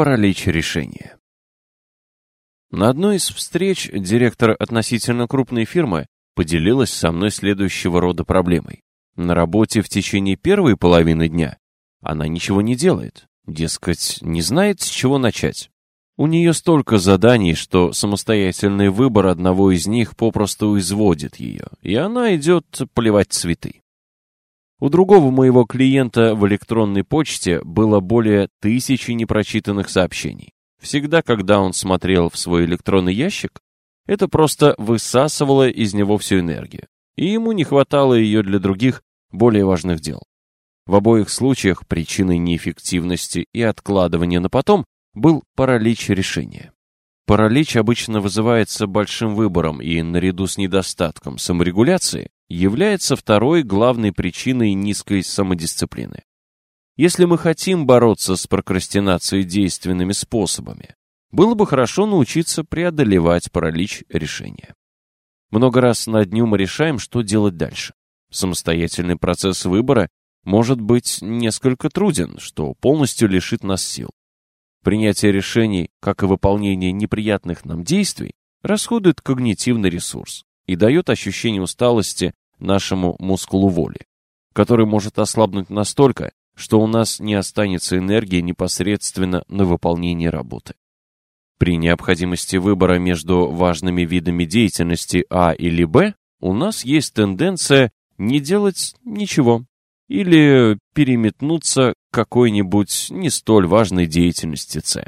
паралич решения. На одной из встреч директор относительно крупной фирмы поделилась со мной следующего рода проблемой. На работе в течение первой половины дня она ничего не делает, дескать, не знает, с чего начать. У нее столько заданий, что самостоятельный выбор одного из них попросту изводит ее, и она идет поливать цветы. У другого моего клиента в электронной почте было более тысячи непрочитанных сообщений. Всегда, когда он смотрел в свой электронный ящик, это просто высасывало из него всю энергию, и ему не хватало ее для других, более важных дел. В обоих случаях причиной неэффективности и откладывания на потом был паралич решения. Паралич обычно вызывается большим выбором и, наряду с недостатком саморегуляции, является второй главной причиной низкой самодисциплины. Если мы хотим бороться с прокрастинацией действенными способами, было бы хорошо научиться преодолевать паралич решения. Много раз на дню мы решаем, что делать дальше. Самостоятельный процесс выбора может быть несколько труден, что полностью лишит нас сил. Принятие решений, как и выполнение неприятных нам действий, расходует когнитивный ресурс и дает ощущение усталости нашему мускулу воли, который может ослабнуть настолько, что у нас не останется энергии непосредственно на выполнение работы. При необходимости выбора между важными видами деятельности А или Б у нас есть тенденция не делать ничего или переметнуться к какой-нибудь не столь важной деятельности С.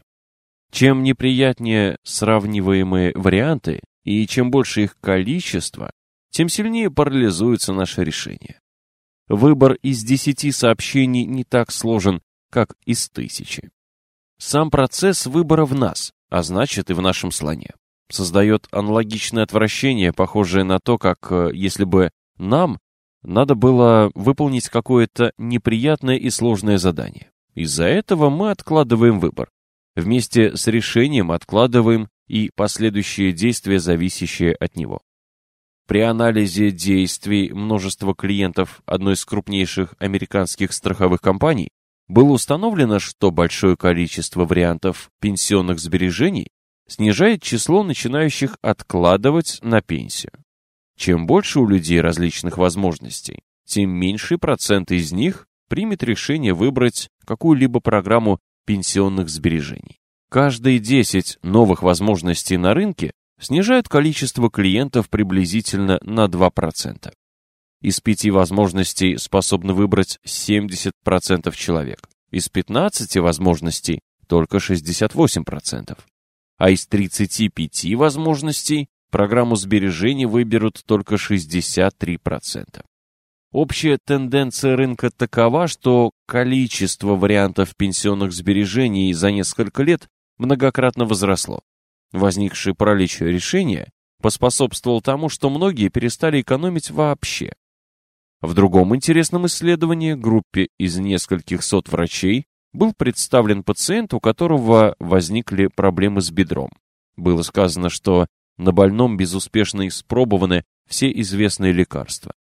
Чем неприятнее сравниваемые варианты и чем больше их количество, тем сильнее парализуется наше решение. Выбор из десяти сообщений не так сложен, как из тысячи. Сам процесс выбора в нас, а значит и в нашем слоне, создает аналогичное отвращение, похожее на то, как э, если бы нам надо было выполнить какое-то неприятное и сложное задание. Из-за этого мы откладываем выбор. Вместе с решением откладываем и последующие действия, зависящие от него. При анализе действий множества клиентов одной из крупнейших американских страховых компаний было установлено, что большое количество вариантов пенсионных сбережений снижает число начинающих откладывать на пенсию. Чем больше у людей различных возможностей, тем меньший процент из них примет решение выбрать какую-либо программу пенсионных сбережений. Каждые 10 новых возможностей на рынке снижают количество клиентов приблизительно на 2%. Из пяти возможностей способны выбрать 70% человек. Из 15 возможностей только 68%. А из 35 возможностей программу сбережений выберут только 63%. Общая тенденция рынка такова, что количество вариантов пенсионных сбережений за несколько лет многократно возросло. Возникший паралич решения поспособствовал тому, что многие перестали экономить вообще. В другом интересном исследовании группе из нескольких сот врачей был представлен пациент, у которого возникли проблемы с бедром. Было сказано, что на больном безуспешно испробованы все известные лекарства.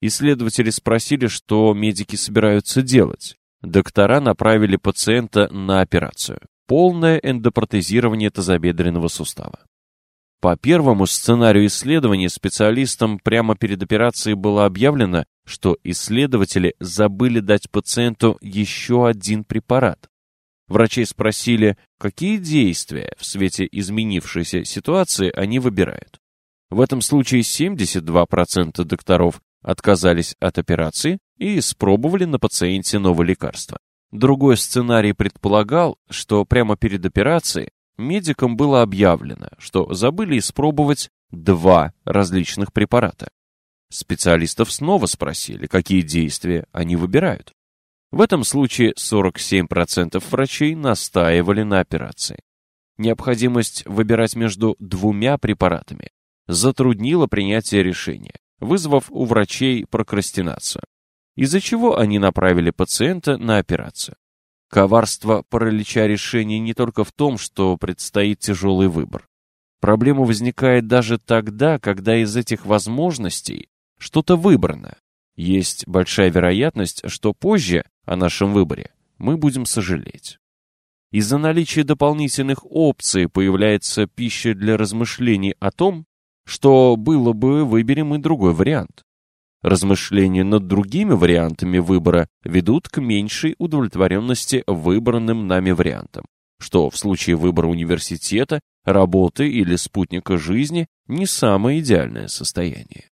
Исследователи спросили, что медики собираются делать. Доктора направили пациента на операцию. Полное эндопротезирование тазобедренного сустава. По первому сценарию исследования специалистам прямо перед операцией было объявлено, что исследователи забыли дать пациенту еще один препарат. Врачей спросили, какие действия в свете изменившейся ситуации они выбирают. В этом случае 72% докторов отказались от операции и испробовали на пациенте новое лекарство. Другой сценарий предполагал, что прямо перед операцией медикам было объявлено, что забыли испробовать два различных препарата. Специалистов снова спросили, какие действия они выбирают. В этом случае 47% врачей настаивали на операции. Необходимость выбирать между двумя препаратами затруднила принятие решения, вызвав у врачей прокрастинацию, из-за чего они направили пациента на операцию. Коварство паралича решения не только в том, что предстоит тяжелый выбор. Проблема возникает даже тогда, когда из этих возможностей что-то выбрано. Есть большая вероятность, что позже о нашем выборе мы будем сожалеть. из-за наличия дополнительных опций появляется пища для размышлений о том, что было бы, выберем и другой вариант. Размышления над другими вариантами выбора ведут к меньшей удовлетворенности выбранным нами вариантом, что в случае выбора университета, работы или спутника жизни не самое идеальное состояние.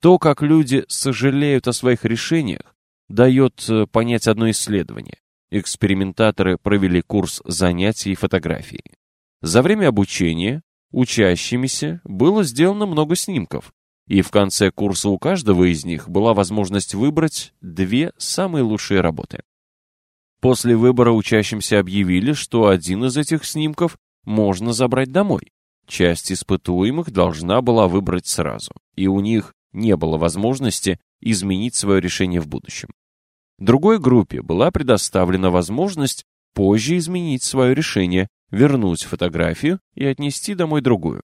То, как люди сожалеют о своих решениях, дает э, понять одно исследование. Экспериментаторы провели курс занятий фотографией. За время обучения учащимися было сделано много снимков, и в конце курса у каждого из них была возможность выбрать две самые лучшие работы. После выбора учащимся объявили, что один из этих снимков можно забрать домой. Часть испытуемых должна была выбрать сразу, и у них не было возможности изменить свое решение в будущем. Другой группе была предоставлена возможность позже изменить свое решение, вернуть фотографию и отнести домой другую.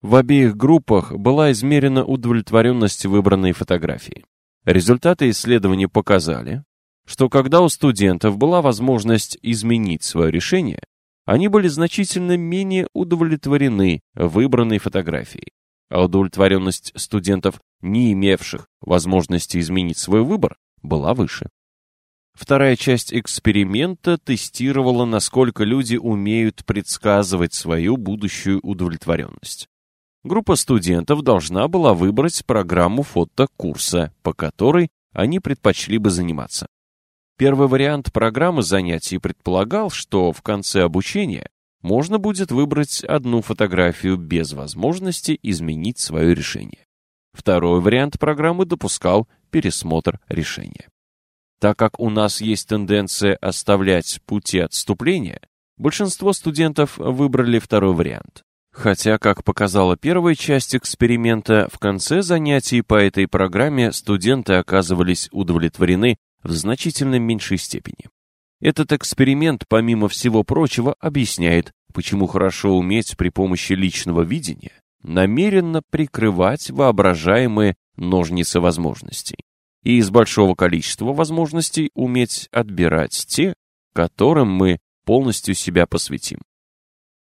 В обеих группах была измерена удовлетворенность выбранной фотографии. Результаты исследования показали, что когда у студентов была возможность изменить свое решение, они были значительно менее удовлетворены выбранной фотографией, а удовлетворенность студентов, не имевших возможности изменить свой выбор, была выше. Вторая часть эксперимента тестировала, насколько люди умеют предсказывать свою будущую удовлетворенность. Группа студентов должна была выбрать программу фотокурса, по которой они предпочли бы заниматься. Первый вариант программы занятий предполагал, что в конце обучения можно будет выбрать одну фотографию без возможности изменить свое решение. Второй вариант программы допускал пересмотр решения. Так как у нас есть тенденция оставлять пути отступления, большинство студентов выбрали второй вариант. Хотя, как показала первая часть эксперимента, в конце занятий по этой программе студенты оказывались удовлетворены в значительно меньшей степени. Этот эксперимент, помимо всего прочего, объясняет, почему хорошо уметь при помощи личного видения намеренно прикрывать воображаемые ножницы возможностей и из большого количества возможностей уметь отбирать те, которым мы полностью себя посвятим.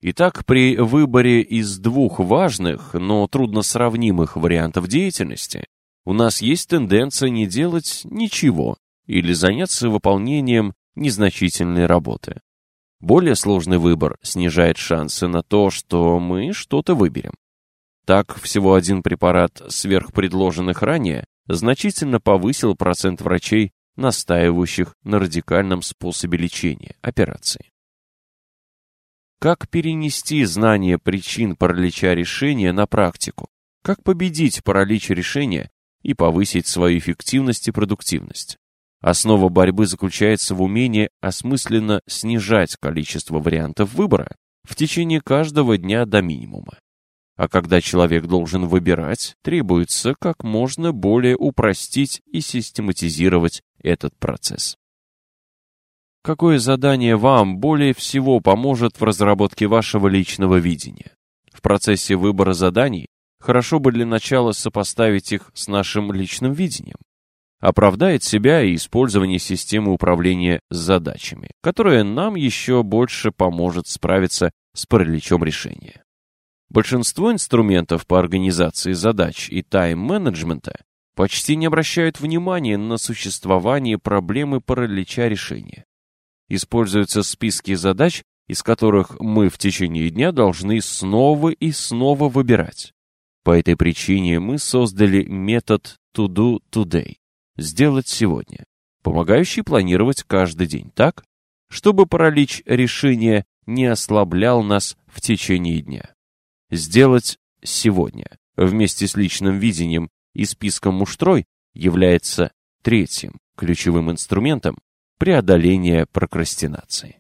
Итак, при выборе из двух важных, но трудно сравнимых вариантов деятельности, у нас есть тенденция не делать ничего или заняться выполнением незначительной работы. Более сложный выбор снижает шансы на то, что мы что-то выберем. Так, всего один препарат сверх предложенных ранее значительно повысил процент врачей, настаивающих на радикальном способе лечения – операции. Как перенести знание причин паралича решения на практику? Как победить паралич решения и повысить свою эффективность и продуктивность? Основа борьбы заключается в умении осмысленно снижать количество вариантов выбора в течение каждого дня до минимума. А когда человек должен выбирать, требуется как можно более упростить и систематизировать этот процесс. Какое задание вам более всего поможет в разработке вашего личного видения? В процессе выбора заданий хорошо бы для начала сопоставить их с нашим личным видением. Оправдает себя и использование системы управления задачами, которая нам еще больше поможет справиться с параличом решения. Большинство инструментов по организации задач и тайм-менеджмента почти не обращают внимания на существование проблемы паралича решения используются списки задач, из которых мы в течение дня должны снова и снова выбирать. По этой причине мы создали метод to do today – сделать сегодня, помогающий планировать каждый день так, чтобы паралич решения не ослаблял нас в течение дня. Сделать сегодня вместе с личным видением и списком муштрой является третьим ключевым инструментом, преодоления прокрастинации.